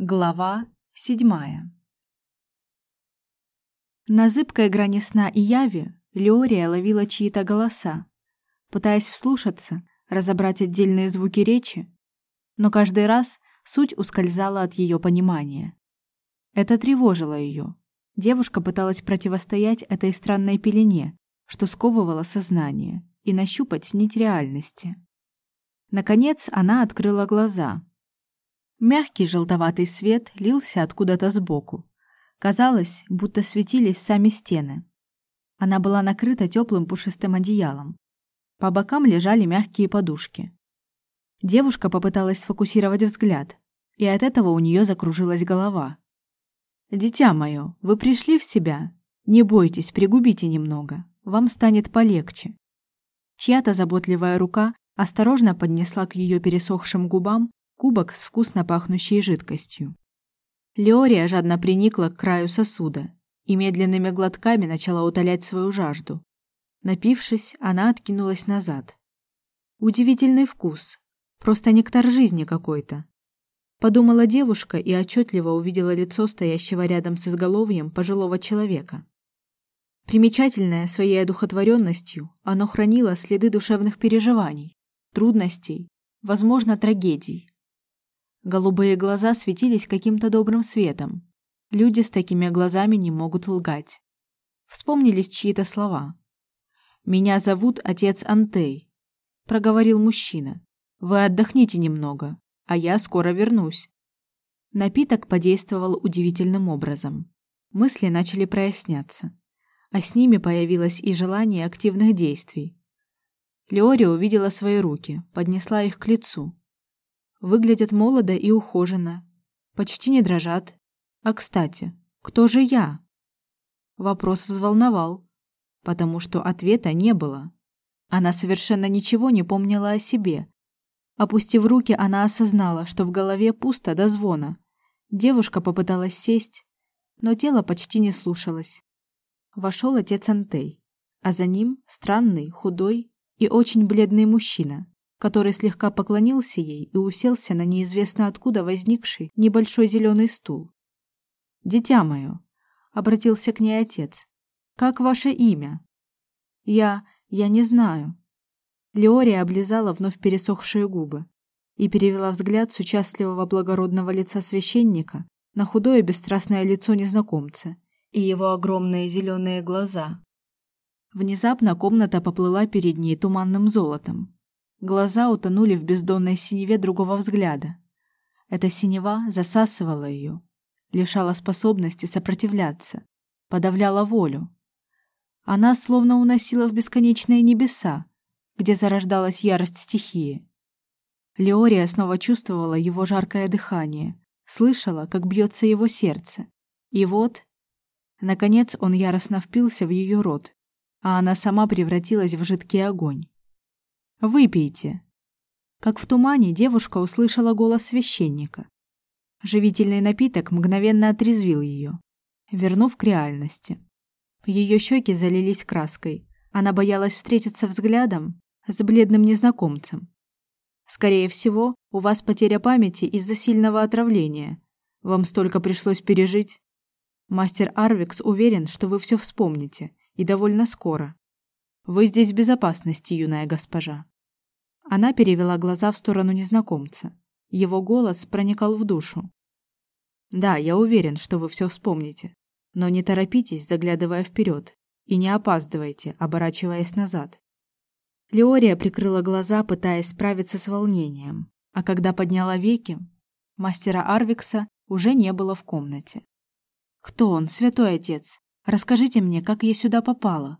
Глава седьмая На зыбкой грани сна и яви Леория ловила чьи-то голоса, пытаясь вслушаться, разобрать отдельные звуки речи, но каждый раз суть ускользала от ее понимания. Это тревожило ее. Девушка пыталась противостоять этой странной пелене, что сковывало сознание, и нащупать нить реальности. Наконец она открыла глаза – Мягкий желтоватый свет лился откуда-то сбоку. Казалось, будто светились сами стены. Она была накрыта теплым пушистым одеялом. По бокам лежали мягкие подушки. Девушка попыталась сфокусировать взгляд, и от этого у нее закружилась голова. «Дитя мое, вы пришли в себя? Не бойтесь, пригубите немного. Вам станет полегче». Чья-то заботливая рука осторожно поднесла к ее пересохшим губам кубок с вкусно пахнущей жидкостью. Леория жадно приникла к краю сосуда и медленными глотками начала утолять свою жажду. Напившись, она откинулась назад. Удивительный вкус, просто нектар жизни какой-то. Подумала девушка и отчетливо увидела лицо стоящего рядом с изголовьем пожилого человека. Примечательное своей одухотворенностью, оно хранило следы душевных переживаний, трудностей, возможно, трагедий. Голубые глаза светились каким-то добрым светом. Люди с такими глазами не могут лгать. Вспомнились чьи-то слова. «Меня зовут отец Антей», — проговорил мужчина. «Вы отдохните немного, а я скоро вернусь». Напиток подействовал удивительным образом. Мысли начали проясняться, а с ними появилось и желание активных действий. Леория увидела свои руки, поднесла их к лицу Выглядят молодо и ухоженно. Почти не дрожат. А, кстати, кто же я? Вопрос взволновал, потому что ответа не было. Она совершенно ничего не помнила о себе. Опустив руки, она осознала, что в голове пусто до звона. Девушка попыталась сесть, но тело почти не слушалось. Вошел отец Антей, а за ним странный, худой и очень бледный мужчина который слегка поклонился ей и уселся на неизвестно откуда возникший небольшой зеленый стул. «Дитя мое», — обратился к ней отец, — «как ваше имя?» «Я... я не знаю». Леория облизала вновь пересохшие губы и перевела взгляд с участливого благородного лица священника на худое бесстрастное лицо незнакомца и его огромные зеленые глаза. Внезапно комната поплыла перед ней туманным золотом, Глаза утонули в бездонной синеве другого взгляда. Эта синева засасывала ее, лишала способности сопротивляться, подавляла волю. Она словно уносила в бесконечные небеса, где зарождалась ярость стихии. Леория снова чувствовала его жаркое дыхание, слышала, как бьется его сердце. И вот, наконец, он яростно впился в ее рот, а она сама превратилась в жидкий огонь. Выпейте. Как в тумане девушка услышала голос священника. Живительный напиток мгновенно отрезвил ее, вернув к реальности. Ее щеки залились краской. Она боялась встретиться взглядом с бледным незнакомцем. Скорее всего, у вас потеря памяти из-за сильного отравления. Вам столько пришлось пережить. Мастер Арвикс уверен, что вы все вспомните, и довольно скоро. Вы здесь в безопасности, юная госпожа. Она перевела глаза в сторону незнакомца. Его голос проникал в душу. Да, я уверен, что вы все вспомните, но не торопитесь, заглядывая вперед, и не опаздывайте, оборачиваясь назад. Леория прикрыла глаза, пытаясь справиться с волнением, а когда подняла веки, мастера Арвикса уже не было в комнате. Кто он, святой отец? Расскажите мне, как я сюда попала.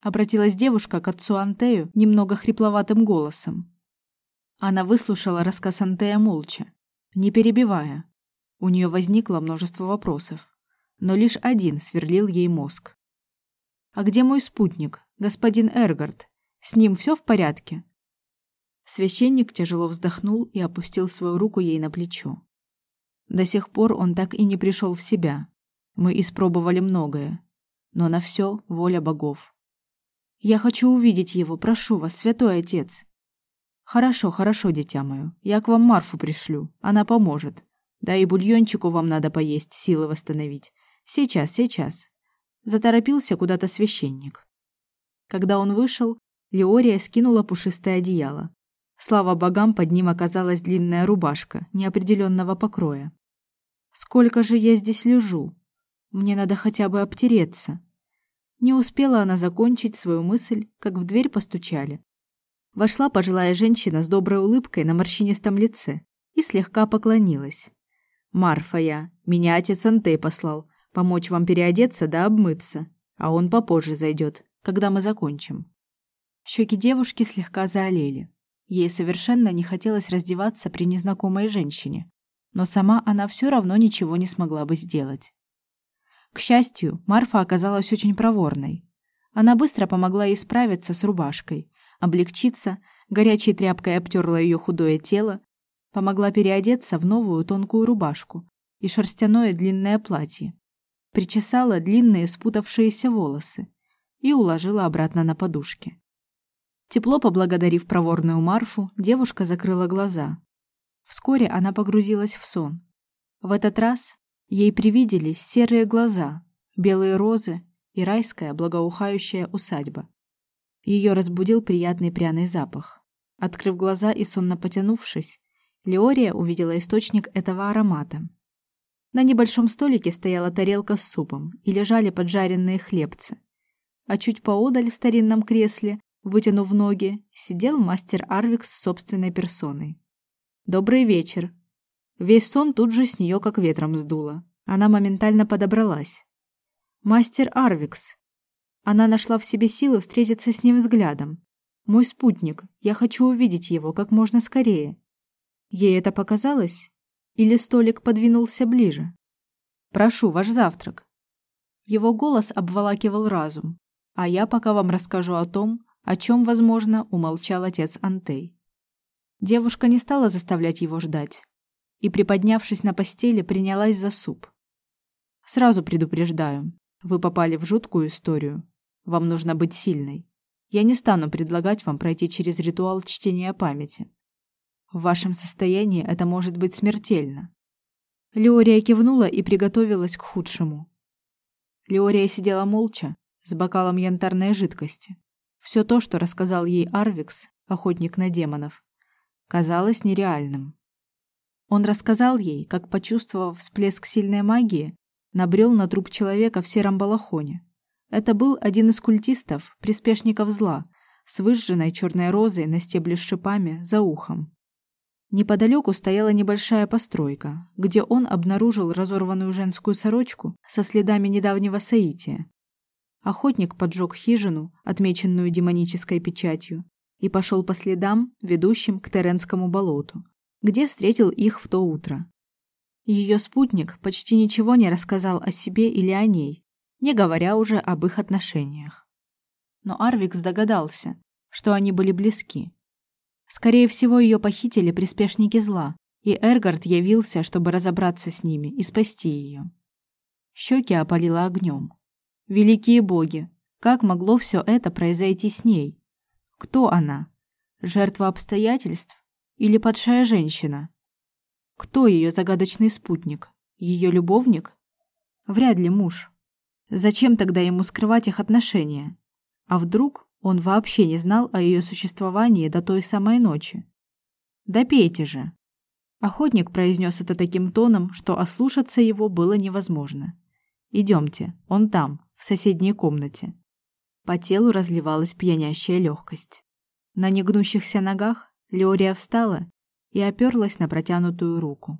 Обратилась девушка к отцу Антею немного хрипловатым голосом. Она выслушала рассказ Антея молча, не перебивая. У нее возникло множество вопросов, но лишь один сверлил ей мозг. «А где мой спутник, господин Эргард? С ним все в порядке?» Священник тяжело вздохнул и опустил свою руку ей на плечо. До сих пор он так и не пришел в себя. Мы испробовали многое, но на все воля богов. Я хочу увидеть его, прошу вас, святой отец. Хорошо, хорошо, дитя мое. Я к вам Марфу пришлю, она поможет. Да и бульончику вам надо поесть, силы восстановить. Сейчас, сейчас. Заторопился куда-то священник. Когда он вышел, Леория скинула пушистое одеяло. Слава богам, под ним оказалась длинная рубашка неопределенного покроя. Сколько же я здесь лежу? Мне надо хотя бы обтереться. Не успела она закончить свою мысль, как в дверь постучали. Вошла пожилая женщина с доброй улыбкой на морщинистом лице и слегка поклонилась. «Марфа я, меня отец Антей послал, помочь вам переодеться да обмыться, а он попозже зайдет, когда мы закончим». Щеки девушки слегка заолели. Ей совершенно не хотелось раздеваться при незнакомой женщине, но сама она все равно ничего не смогла бы сделать. К счастью, Марфа оказалась очень проворной. Она быстро помогла ей справиться с рубашкой, облегчиться, горячей тряпкой обтерла ее худое тело, помогла переодеться в новую тонкую рубашку и шерстяное длинное платье, причесала длинные спутавшиеся волосы и уложила обратно на подушки. Тепло поблагодарив проворную Марфу, девушка закрыла глаза. Вскоре она погрузилась в сон. В этот раз ей привиделись серые глаза, белые розы и райская благоухающая усадьба. Ее разбудил приятный пряный запах. Открыв глаза и сонно потянувшись, Леория увидела источник этого аромата. На небольшом столике стояла тарелка с супом и лежали поджаренные хлебцы. А чуть поодаль в старинном кресле, вытянув ноги, сидел мастер Арвикс с собственной персоной. «Добрый вечер!» Весь сон тут же с нее как ветром сдуло. Она моментально подобралась. «Мастер Арвикс, она нашла в себе силы встретиться с ним взглядом. Мой спутник, я хочу увидеть его как можно скорее. Ей это показалось? Или столик подвинулся ближе? Прошу, ваш завтрак. Его голос обволакивал разум, а я пока вам расскажу о том, о чем, возможно, умолчал отец Антей. Девушка не стала заставлять его ждать и, приподнявшись на постели, принялась за суп. Сразу предупреждаю, вы попали в жуткую историю. Вам нужно быть сильной. Я не стану предлагать вам пройти через ритуал чтения памяти. В вашем состоянии это может быть смертельно. Леория кивнула и приготовилась к худшему. Леория сидела молча, с бокалом янтарной жидкости. Все то, что рассказал ей Арвикс, охотник на демонов, казалось нереальным. Он рассказал ей, как, почувствовав всплеск сильной магии, набрел на труп человека в сером балахоне, это был один из культистов, приспешников зла, с выжженной черной розой на стебле с шипами за ухом. Неподалеку стояла небольшая постройка, где он обнаружил разорванную женскую сорочку со следами недавнего соития. Охотник поджег хижину, отмеченную демонической печатью, и пошел по следам, ведущим к Теренскому болоту, где встретил их в то утро. Ее спутник почти ничего не рассказал о себе или о ней, не говоря уже об их отношениях. Но Арвикс догадался, что они были близки. Скорее всего, ее похитили приспешники зла, и Эргард явился, чтобы разобраться с ними и спасти ее. Щеки опалило огнем. Великие боги, как могло все это произойти с ней? Кто она? Жертва обстоятельств или падшая женщина? Кто ее загадочный спутник? Ее любовник? Вряд ли муж. Зачем тогда ему скрывать их отношения? А вдруг он вообще не знал о ее существовании до той самой ночи? Да пейте же. Охотник произнес это таким тоном, что ослушаться его было невозможно. Идемте, он там, в соседней комнате. По телу разливалась пьянящая легкость. На негнущихся ногах Леория встала и оперлась на протянутую руку.